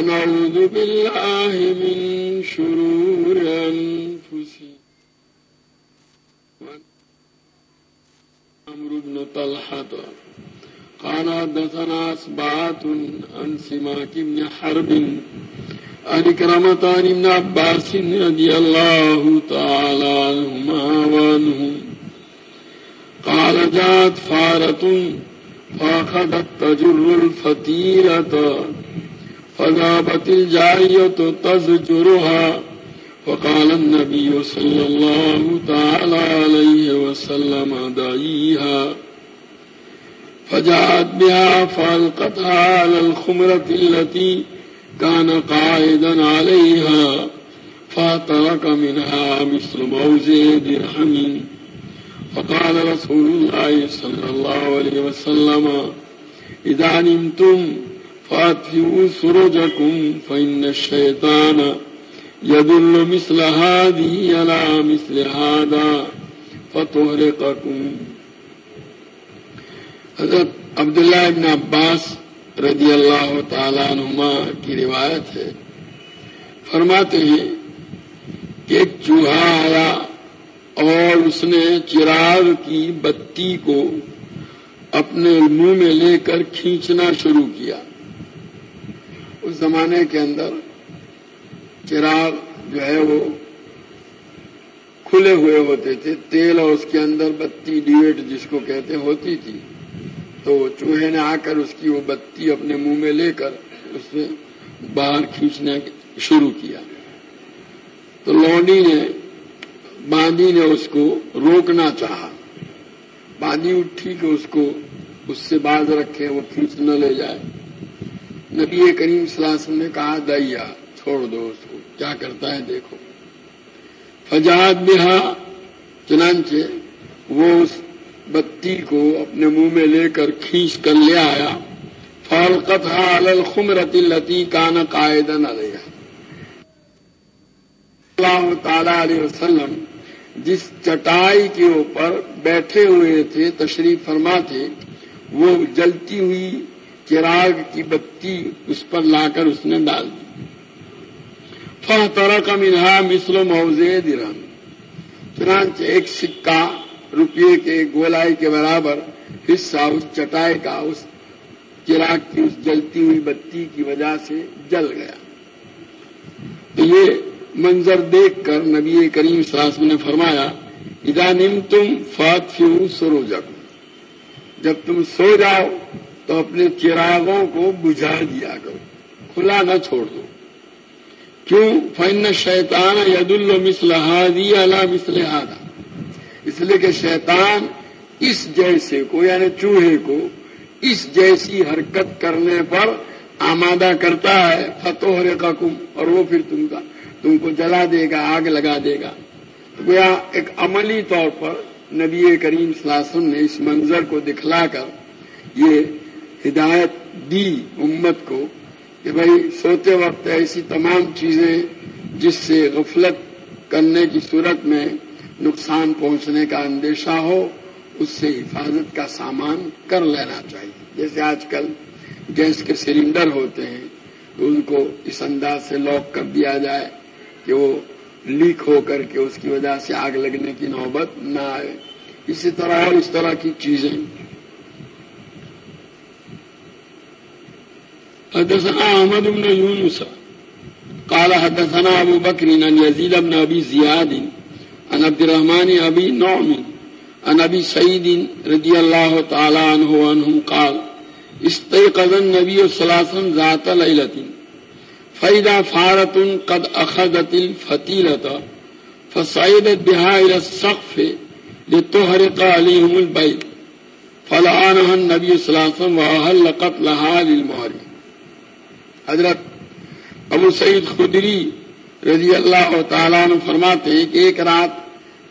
ونعوذ بالله من شرور أنفسنا. عمرو بن طلحة. قال حدثنا أسبعة عن سماك بن حرب عن كرمة عن ابن عباس رضي الله تعالى عنهما وعنهم. قال جاءت فارة فأخذت تجر الفتيلة فذهبت الجارية تزجرها فقال النبي صلى الله تعالى عليه وسلم دعيها. فجاءت بها فألقتها على الخمرة التي كان قائدا عليها فترك منها مثل موزع درهم. فقال رسول الله صلى الله عليه وسلم إذا نمتم فأطفئوا سرجكم فإن الشيطان يدل مثل هذه على مثل هذا فتهرقكم حضرت عبداللہ ابن عباس رضی اللہ تعالیٰ عنہما کی روایت ہے. فرماتے ہیں کہ ایک چوہا آیا اور اس نے چراغ کی بتی کو اپنے منہ میں لے کر کھینچنا شروع کیا۔ زمانے کے اندر چراغ جو ہے وہ کھلے ہوئے ہوتے تھے، تیل اور اس کے اندر بتی، ڈیویٹ جس کو کہتے ہوتی تھی۔ تو چوہے نے آ کر اس کی وہ بتی اپنے منہ میں لے کر اس سے باہر کھینچنے شروع کیا۔ تو لونڈی نے، باندھی نے اس کو روکنا چاہا۔ باندھی اٹھی کہ اس کو اس سے باز رکھے، وہ کھینچ نہ لے جائے۔ نبی کریم صلی اللہ علیہ وسلم نے کہا دیا چھوڑ دو اس کو کیا کرتا ہے دیکھو۔ فجاد بہا، چنانچہ وہ اس بتی کو اپنے منہ میں لے کر کھینچ کر لے آیا۔ فالقت الخمرت التی کان قائد نہ اللہ تعالی علیہ وسلم جس چٹائی کے اوپر بیٹھے ہوئے تھے، تشریف فرما تھے، وہ جلتی ہوئی چراغ کی بتی اس پر لا کر اس نے ڈال دی۔ فہ طرح کا منہا مسلم موزے درم چنانچہ ایک سکہ روپیے کے گولائی کے برابر حصہ اس چٹائی کا اس چراغ کی اس جلتی ہوئی بتی کی وجہ سے جل گیا۔ تو یہ منظر دیکھ کر نبی کریم ساس نے فرمایا ادا نم تم فات فیو سرو جب تم سو جاؤ تو اپنے چراغوں کو بجھا دیا کرو۔ کھلا نہ چھوڑ دو۔ کیوں؟ فن شیطان ید المسلحادی اللہ مسلحادہ اس لیے کہ شیطان اس جیسے کو یعنی چوہے کو، اس جیسی حرکت کرنے پر آمادہ کرتا ہے۔ فتوہر کا کم اور وہ پھر تم کا، تم کو جلا دے گا، آگ لگا دے گا۔ گویا ایک عملی طور پر نبی کریم وسلم نے اس منظر کو دکھلا کر یہ ہدایت دی امت کو کہ بھائی سوتے وقت ایسی تمام چیزیں جس سے غفلت کرنے کی صورت میں نقصان پہنچنے کا اندیشہ ہو، اس سے حفاظت کا سامان کر لینا چاہیے۔ جیسے آج کل گیس کے سلنڈر ہوتے ہیں تو ان کو اس انداز سے لاک کر دیا جائے کہ وہ لیک ہو کر کے اس کی وجہ سے آگ لگنے کی نوبت نہ آئے۔ اسی طرح اور اس طرح کی چیزیں حدثنا احمد بن يونس قال حدثنا ابو بكر عن يزيد بن ابي زياد عن عبد الرحمن ابي نعم عن ابي سعيد رضي الله تعالى عنه وعنهم قال، استيقظ النبي صلى الله عليه وسلم ذات ليله فإذا فارة قد أخذت الفتيلة، فصعدت بها إلى السقف لتهرق عليهم البيت فلعانها النبي صلى الله عليه وسلم وأهل قتلها للمهر حضرت ابو سعید خدری رضی اللہ تعالیٰ نے فرماتے ہیں کہ ایک رات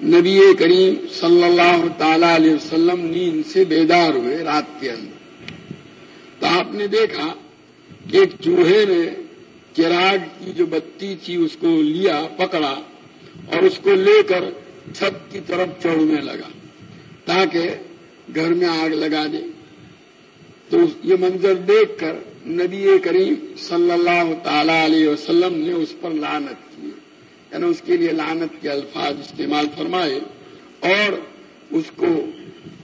نبی کریم صلی اللہ تعالی علیہ وسلم نیند سے بیدار ہوئے رات کے اندر۔ تو آپ نے دیکھا کہ ایک چوہے نے چراغ کی جو بتی تھی اس کو لیا، پکڑا اور اس کو لے کر چھت کی طرف چڑھنے لگا تاکہ گھر میں آگ لگا دے۔ تو یہ منظر دیکھ کر نبی کریم صلی اللہ تعالی علیہ وسلم نے اس پر لانت کی۔ یعنی اس کے لیے لانت کے الفاظ استعمال فرمائے اور اس کو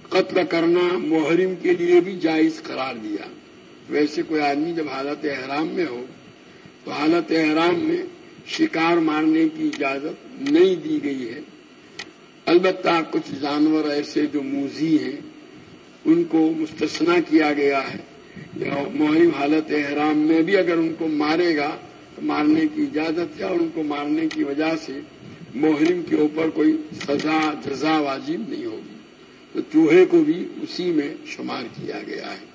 قتل کرنا محرم کے لیے بھی جائز قرار دیا۔ ویسے کوئی آدمی جب حالت احرام میں ہو تو حالت احرام میں شکار مارنے کی اجازت نہیں دی گئی ہے۔ البتہ کچھ جانور ایسے جو موزی ہیں، ان کو مستثنا کیا گیا ہے۔ محرم حالت احرام میں بھی اگر ان کو مارے گا، تو مارنے کی اجازت ہے اور ان کو مارنے کی وجہ سے محرم کے اوپر کوئی سزا، جزا واجب نہیں ہوگی۔ تو چوہے کو بھی اسی میں شمار کیا گیا ہے۔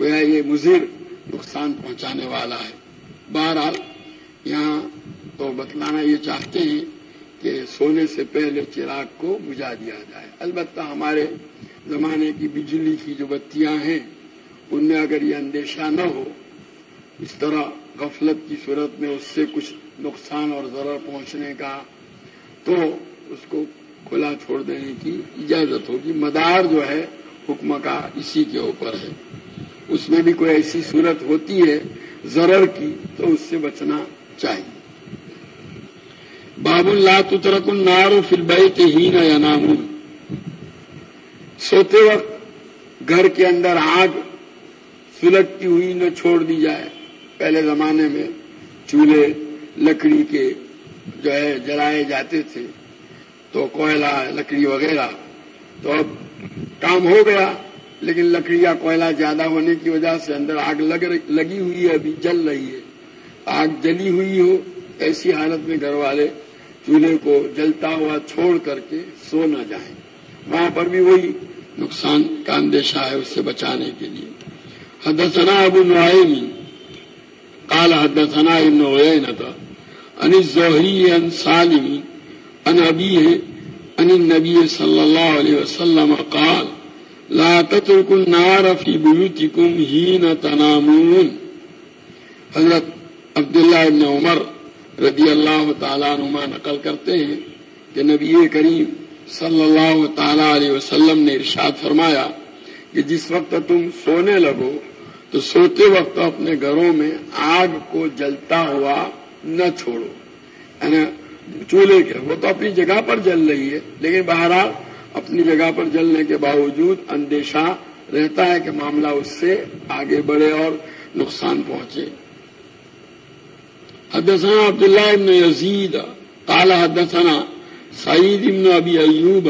گویا یہ مضر نقصان پہنچانے والا ہے۔ بہرحال یہاں تو بتلانا یہ چاہتے ہیں کہ سونے سے پہلے چراغ کو بجھا دیا جائے۔ البتہ ہمارے زمانے کی بجلی کی جو بتیاں ہیں ان میں اگر یہ اندیشہ نہ ہو، اس طرح غفلت کی صورت میں اس سے کچھ نقصان اور ضرر پہنچنے کا، تو اس کو کھلا چھوڑ دینے کی اجازت ہوگی۔ مدار جو ہے حکم کا اسی کے اوپر ہے۔ اس میں بھی کوئی ایسی صورت ہوتی ہے ضرر کی، تو اس سے بچنا چاہیے۔ باب اللہ ترک النار فل بیت ہی نہ یا سوتے وقت گھر کے اندر آگ سلگتی ہوئی نہ چھوڑ دی جائے۔ پہلے زمانے میں چولہے، لکڑی کے جو ہے، جلائے جاتے تھے۔ تو کوئلہ، لکڑی وغیرہ۔ تو اب کام ہو گیا، لیکن لکڑی یا کوئلہ زیادہ ہونے کی وجہ سے اندر آگ لگ لگی ہوئی ہے، ابھی جل رہی ہے۔ آگ جلی ہوئی ہو، ایسی حالت میں گھر والے چولہے کو جلتا ہوا چھوڑ کر کے سو نہ جائیں۔ وہاں پر بھی وہی نقصان کا اندیشہ ہے، اس سے بچانے کے لیے۔ حدثنا ابو نعیمی قال حدثنا ابن عینتا ان الزہری ان سالمی ان ابیه ان النبی صلی اللہ علیہ وسلم قال، لا تترکوا النار فی بیوتکم ہین تنامون. حضرت عبداللہ ابن عمر رضی اللہ تعالیٰ عنہ نقل کرتے ہیں کہ نبی کریم صلی اللہ تعالی علیہ وسلم نے ارشاد فرمایا کہ جس وقت تم سونے لگو تو سوتے وقت اپنے گھروں میں آگ کو جلتا ہوا نہ چھوڑو۔ یعنی چولہے کے، وہ تو اپنی جگہ پر جل رہی ہے، لیکن بہرحال اپنی جگہ پر جلنے کے باوجود اندیشہ رہتا ہے کہ معاملہ اس سے آگے بڑھے اور نقصان پہنچے۔ حدثنا عبداللہ ابن یزید، قال حدثنا سعید ابن ابی ایوب،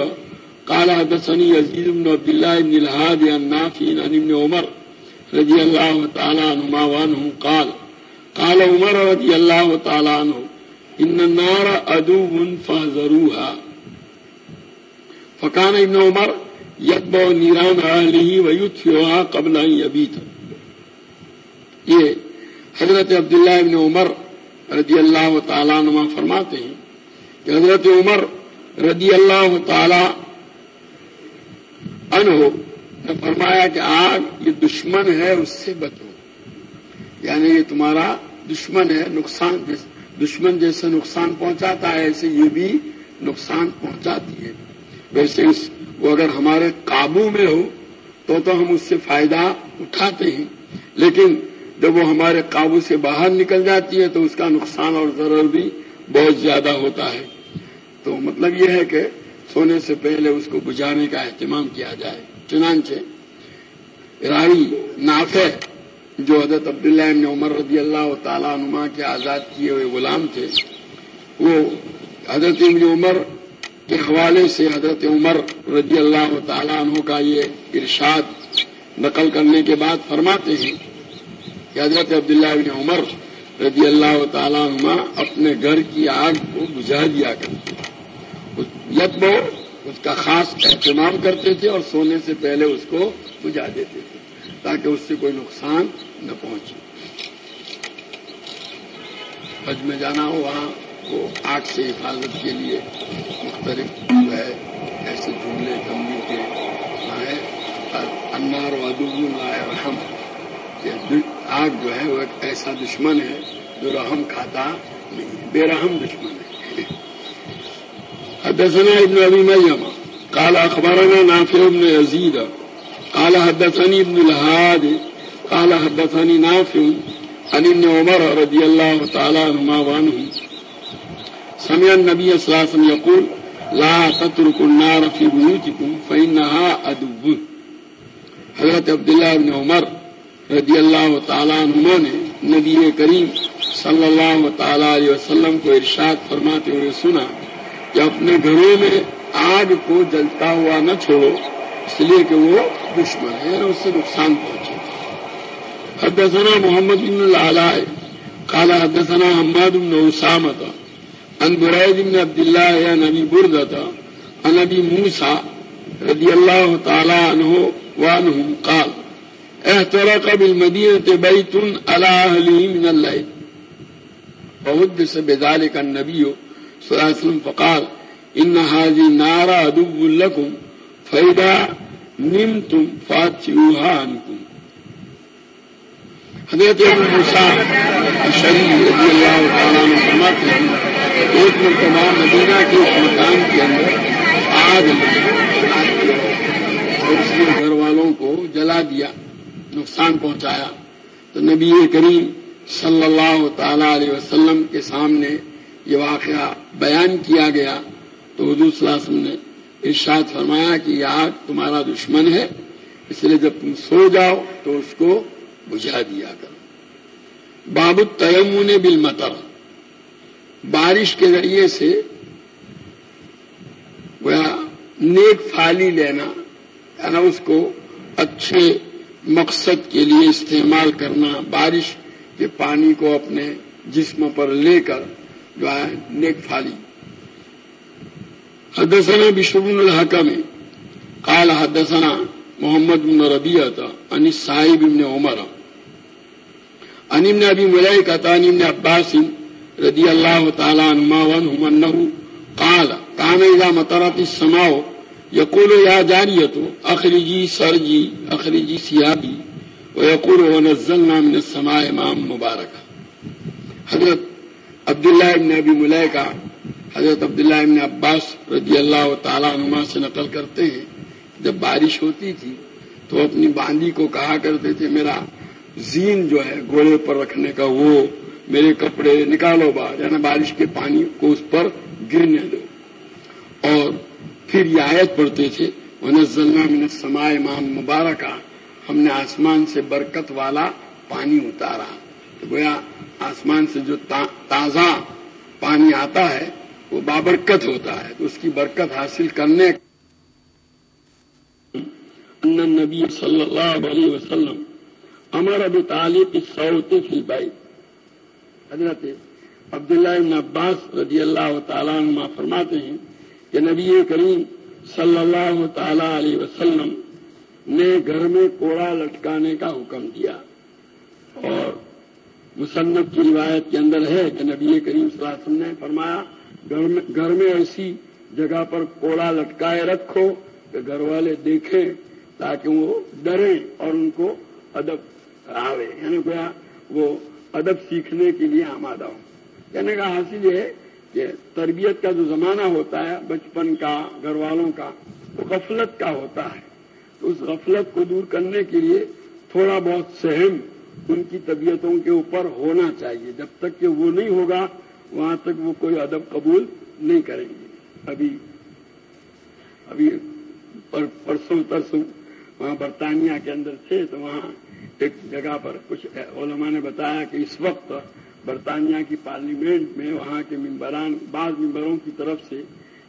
قال حدثني يزيد بن عبد الله بن الهادي النافع عن ابن عمر رضي الله تعالى عنهما وعنه قال قال عمر رضي الله تعالى عنه ان النار عدو فاحذروها فكان ابن عمر يتبع نيران اهله ويطفئها قبل ان يبيت یہ حضرت عبداللہ ابن عمر رضی اللہ تعالیٰ عنہ فرماتے ہیں کہ حضرت عمر رضی اللہ تعالی ان ہو نے فرمایا کہ آگ یہ دشمن ہے، اس سے بچو۔ یعنی یہ تمہارا دشمن ہے، نقصان دشمن جیسے نقصان پہنچاتا ہے، ایسے یہ بھی نقصان پہنچاتی ہے۔ ویسے اس وہ اگر ہمارے قابو میں ہو، تو تو ہم اس سے فائدہ اٹھاتے ہیں۔ لیکن جب وہ ہمارے قابو سے باہر نکل جاتی ہے، تو اس کا نقصان اور ضرر بھی بہت زیادہ ہوتا ہے۔ تو مطلب یہ ہے کہ سونے سے پہلے اس کو بجھانے کا اہتمام کیا جائے۔ چنانچہ راہی نافع جو حضرت عبداللہ ابن عمر رضی اللہ تعالیٰ نما کے آزاد کیے ہوئے غلام تھے، وہ حضرت ابن عمر کے حوالے سے حضرت عمر رضی اللہ تعالیٰ عنہ کا یہ ارشاد نقل کرنے کے بعد فرماتے ہیں کہ حضرت عبداللہ ابن عمر رضی اللہ تعالیٰ عنہ اپنے گھر کی آگ کو بجھا دیا کرتے یتبو اس کا خاص اہتمام کرتے تھے اور سونے سے پہلے اس کو بجھا دیتے تھے تاکہ اس سے کوئی نقصان نہ پہنچے۔ حج میں جانا ہو، وہاں وہ آگ سے حفاظت کے لیے مختلف جو ہے، ایسے جملے کمبی کے ہے انار وادو لائے رحم آگ جو ہے، وہ ایک ایسا دشمن ہے جو رحم کھاتا نہیں بے رحم دشمن ہے۔ حدثنا ابن ابي مريم. قال اخبرنا نافع بن يزيد. قال حدثني ابن الهاد. قال حدثني نافع عن ابن عمر رضي الله تعالى عنهما وعنهم. سمع النبي صلى الله عليه وسلم يقول، لا تتركوا النار في بيوتكم، فإنها أدو حضرت عبداللہ ابن عمر رضی اللہ تعالیٰ عنہ نے نبی کریم صلی اللہ تعالی علیہ وسلم کو ارشاد فرماتے ہوئے سنا کہ اپنے گھروں میں آگ کو جلتا ہوا نہ چھوڑو، اس لیے کہ وہ دشمن ہے یعنی اس سے نقصان پہنچے۔ حدثنا محمد بن العلاء، قال حدثنا حماد بن اسامت ان برید بن عبد الله یا نبی بردتا ان نبی موسا رضی اللہ تعالی عنہ وعنهم قال احترق بالمدينة بيت على أهله من الليل فحدث بذلك النبي صلى الله عليه وسلم فقال إن هذه النار عدو لكم، فإذا نمتم فاتئوها عنكم. حضرت شریف رضی اللہ تعالیٰ نے فرماتے ہیں، ایک مرتبہ مدینہ کے ایک مکان کے اندر آگ اور اس نے گھر والوں کو جلا دیا، نقصان پہنچایا۔ تو نبی کریم صلی اللہ تعالی علیہ وسلم کے سامنے یہ واقعہ بیان کیا گیا تو حضور صلی اللہ علیہ وسلم نے ارشاد فرمایا کہ یہ آگ تمہارا دشمن ہے، اس لیے جب تم سو جاؤ تو اس کو بجھا دیا کرو۔ باب تیمن بالمطر۔ بارش کے ذریعے سے نیک فالی لینا یعنی اس کو اچھے مقصد کے لیے استعمال کرنا، بارش کے پانی کو اپنے جسم پر لے کر جو ہے نیک فالی حدثنا بشر بن الحکم، قال حدثنا محمد بن ربیعت عن صاحب ابن عمر۔ عن ابن ابي ملائكة عن ابن عباس رضي الله تعالى عنهما وعنهم انه قال كان اذا مطرت السماء يقول يا جارية اخرجي سرجي اخرجي ثيابي ويقول ونزلنا من السماء ماء مباركا حضرت عبداللہ ابن ابی ملائکہ حضرت عبداللہ ابن عباس رضی اللہ تعالیٰ عنما سے نقل کرتے ہیں۔ جب بارش ہوتی تھی تو اپنی باندی کو کہا کرتے تھے، میرا زین جو ہے گھوڑے پر رکھنے کا، وہ میرے کپڑے نکالو باہر یعنی بارش کے پانی کو اس پر گرنے دو۔ اور پھر یہ آیت پڑھتے تھے، ونزلنا من السماء امام مبارکہ ہم نے آسمان سے برکت والا پانی اتارا۔ تو گویا آسمان سے جو تازہ پانی آتا ہے، وہ بابرکت ہوتا ہے، تو اس کی برکت حاصل کرنے نبی صلی اللہ علیہ وسلم امر اب تعلق سعود فی بائی حضرت عبداللہ ابن عباس رضی اللہ تعالیٰ عنہ فرماتے ہیں کہ نبی کریم صلی اللہ تعالی علیہ وسلم نے گھر میں کوڑا لٹکانے کا حکم دیا اور مصنف کی روایت کے اندر ہے کہ نبی کریم صلی اللہ علیہ وسلم نے فرمایا گھر میں ایسی جگہ پر کوڑا لٹکائے رکھو کہ گھر والے دیکھیں تاکہ وہ ڈریں اور ان کو ادب آوے یعنی کیا؟ وہ ادب سیکھنے کے لیے آمادہ ہو یعنی کہنے کا حاصل یہ ہے کہ تربیت کا جو زمانہ ہوتا ہے، بچپن کا، گھر والوں کا، وہ غفلت کا ہوتا ہے۔ تو اس غفلت کو دور کرنے کے لیے تھوڑا بہت سہم ان کی طبیعتوں کے اوپر ہونا چاہیے۔ جب تک کہ وہ نہیں ہوگا، وہاں تک وہ کوئی ادب قبول نہیں کریں گے۔ ابھی ابھی پرسوں ترسوں وہاں برطانیہ کے اندر تھے، تو وہاں ایک جگہ پر کچھ علماء نے بتایا کہ اس وقت برطانیہ کی پارلیمنٹ میں وہاں کے ممبران، بعض ممبروں کی طرف سے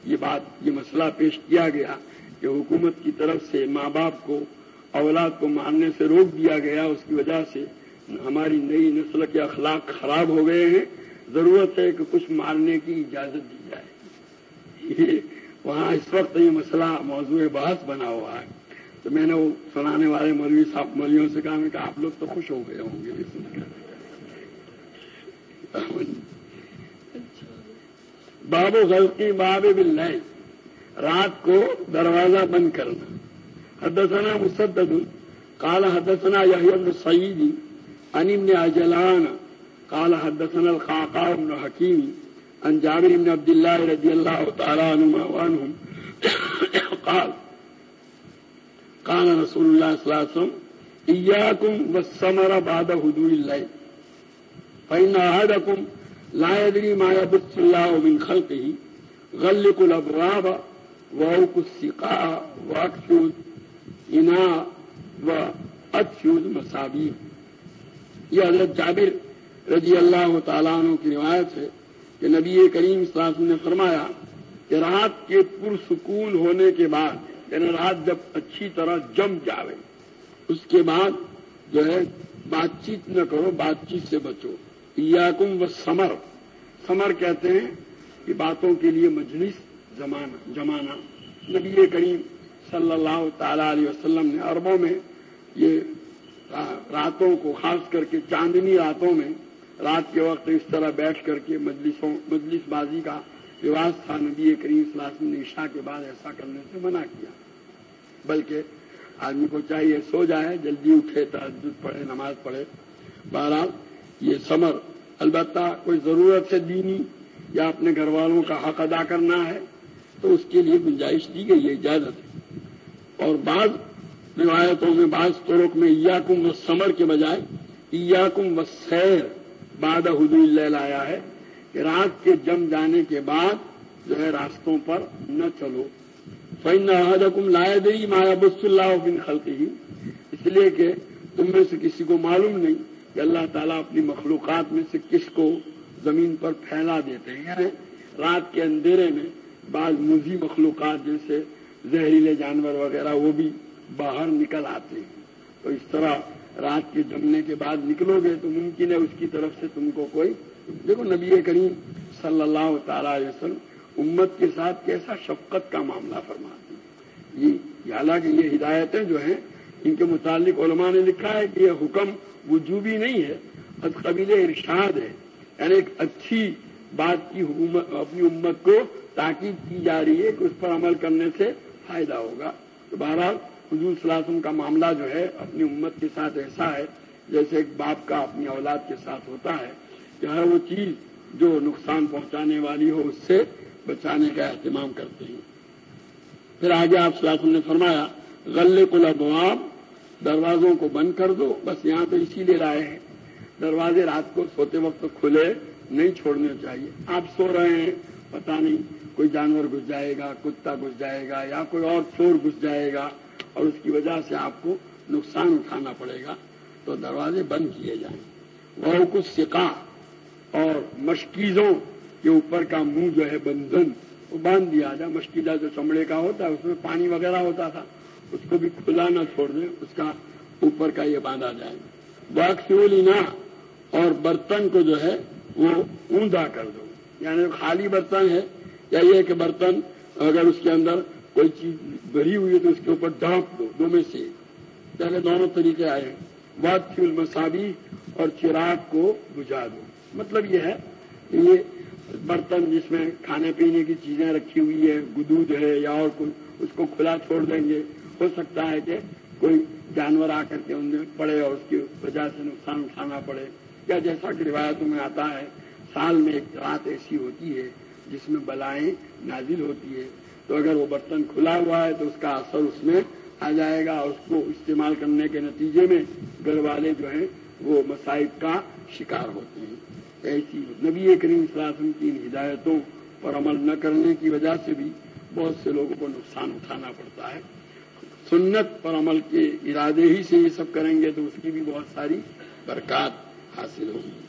یہ بات، یہ مسئلہ پیش کیا گیا کہ حکومت کی طرف سے ماں باپ کو، اولاد کو مارنے سے روک دیا گیا۔ اس کی وجہ سے ہماری نئی نسل کے اخلاق خراب ہو گئے ہیں، ضرورت ہے کہ کچھ مارنے کی اجازت دی جائے۔ وہاں اس وقت یہ مسئلہ موضوع بحث بنا ہوا ہے۔ تو میں نے وہ سنانے والے مولوی صاحب مولویوں سے کہا کہ آپ لوگ تو خوش ہو گئے ہوں گے۔ باب و غلطی، باب بل رات کو دروازہ بند کرنا۔ حدثنا مسدد، قال حدثنا يحيى بن سعيد عن ابن عجلان قال حدثنا الخاقاء بن حكيم عن جابر بن عبد الله رضي الله تعالى عنهما وعنهم. قال قال رسول الله صلى الله عليه وسلم إياكم والسمر بعد هدوء الليل. فإن أحدكم لا يدري ما يبث الله من خلقه غلقوا الأبواب وأوقوا السقاء وأكثوا الإناء وأكثوا المصابيح. یہ حضرت جابر رضی اللہ تعالیٰ عنہ کی روایت ہے کہ نبی کریم صلی اللہ علیہ وسلم نے فرمایا کہ رات کے پرسکون ہونے کے بعد یعنی رات جب اچھی طرح جم جاوے، اس کے بعد جو ہے بات چیت نہ کرو بات چیت سے بچو۔ یاکم و سمر سمر کہتے ہیں کہ باتوں کے لیے مجلس، زمانہ جمانا نبی کریم صلی اللہ تعالی علیہ وسلم نے عربوں میں یہ راتوں کو، خاص کر کے چاندنی راتوں میں، رات کے وقت اس طرح بیٹھ کر کے مجلسوں مجلس بازی کا رواج تھا، نبی کریم صلی اللہ علیہ وسلم نے عشاء کے بعد ایسا کرنے سے منع کیا۔ بلکہ آدمی کو چاہیے سو جائے، جلدی اٹھے تجدد پڑھے، نماز پڑھے۔ بہرحال یہ سمر، البتہ کوئی ضرورت ہے دینی یا اپنے گھر والوں کا حق ادا کرنا ہے، تو اس کے لیے گنجائش دی گئی ہے اجازت ہے۔ اور بعض روایتوں میں بعض طرق میں ایاکم و سمر کے بجائے ایاکم و سیر باد حدود اللہ لایا ہے کہ رات کے جم جانے کے بعد جو ہے راستوں پر نہ چلو۔ فن حکم لائے دئی مایا بس اللہ بن خلقی اس لیے کہ تم میں سے کسی کو معلوم نہیں کہ اللہ تعالیٰ اپنی مخلوقات میں سے کس کو زمین پر پھیلا دیتے ہیں۔ یعنی رات کے اندھیرے میں بعض مزی مخلوقات جیسے زہریلے جانور وغیرہ وہ بھی باہر نکل آتے ہیں۔ تو اس طرح رات کے جمنے کے بعد نکلو گے تو ممکن ہے اس کی طرف سے تم کو کوئی دیکھو نبی کریم صلی اللہ تعالی علیہ وسلم امت کے ساتھ کیسا شفقت کا معاملہ فرماتے ہیں۔ یہ حالانکہ یہ ہدایتیں جو ہیں، ان کے متعلق علماء نے لکھا ہے کہ یہ حکم وجوبی نہیں ہے بس قبیل ارشاد ہے۔ یعنی ایک اچھی بات کی حکومت اپنی امت کو تاکید کی جا رہی ہے کہ اس پر عمل کرنے سے فائدہ ہوگا۔ تو بہرحال حضور صلی اللہ علیہ وسلم کا معاملہ جو ہے، اپنی امت کے ساتھ ایسا ہے، جیسے ایک باپ کا اپنی اولاد کے ساتھ ہوتا ہے، کہ ہر وہ چیز جو نقصان پہنچانے والی ہو، اس سے بچانے کا اہتمام کرتے ہیں۔ پھر آگے آپ صلی اللہ علیہ وسلم نے فرمایا غلے کو لبواب دروازوں کو بند کر دو، بس یہاں تو اسی لیے رائے ہیں دروازے رات کو سوتے وقت کھلے نہیں چھوڑنے چاہیے۔ آپ سو رہے ہیں پتا نہیں، کوئی جانور گھس جائے گا، کتا گھس جائے گا، یا کوئی اور چور گھس جائے گا۔ اور اس کی وجہ سے آپ کو نقصان اٹھانا پڑے گا، تو دروازے بند کیے جائیں۔ وہ کچھ سکا اور مشکیزوں کے اوپر کا منہ جو ہے بندھن، وہ باندھ دیا جائے۔ مشکیزہ جو چمڑے کا ہوتا ہے، اس میں پانی وغیرہ ہوتا تھا، اس کو بھی کھلا نہ چھوڑ دیں، اس کا اوپر کا یہ باندھا جائے۔ باکسولینا اور برتن کو جو ہے، وہ اوندا کر دو۔ یعنی خالی برتن ہے، یا یہ کہ برتن اگر اس کے اندر کوئی چیز بھری ہوئی ہے تو اس کے اوپر ڈانپ دو دو میں سے۔ پہلے دونوں طریقے آئے ہیں۔ بات تھی المسابی اور چراغ کو بجھا دو۔ مطلب یہ ہے کہ یہ برتن جس میں کھانے پینے کی چیزیں رکھی ہوئی ہے گدود ہے یا اور کوئی، اس کو کھلا چھوڑ دیں گے۔ ہو سکتا ہے کہ کوئی جانور آ کر کے ان میں پڑے اور اس کی وجہ سے نقصان اٹھانا پڑے۔ یا جیسا کہ روایتوں میں آتا ہے، سال میں ایک رات ایسی ہوتی ہے جس میں بلائیں نازل ہوتی ہے تو اگر وہ برتن کھلا ہوا ہے تو اس کا اثر اس میں آ جائے گا اور اس کو استعمال کرنے کے نتیجے میں گھر والے جو ہیں وہ مسائب کا شکار ہوتے ہیں۔ ایسی نبی کریم صلی اللہ علیہ وسلم کی ان ہدایتوں پر عمل نہ کرنے کی وجہ سے بھی بہت سے لوگوں کو نقصان اٹھانا پڑتا ہے۔ سنت پر عمل کے ارادے ہی سے یہ سب کریں گے تو اس کی بھی بہت ساری برکات حاصل ہوگی۔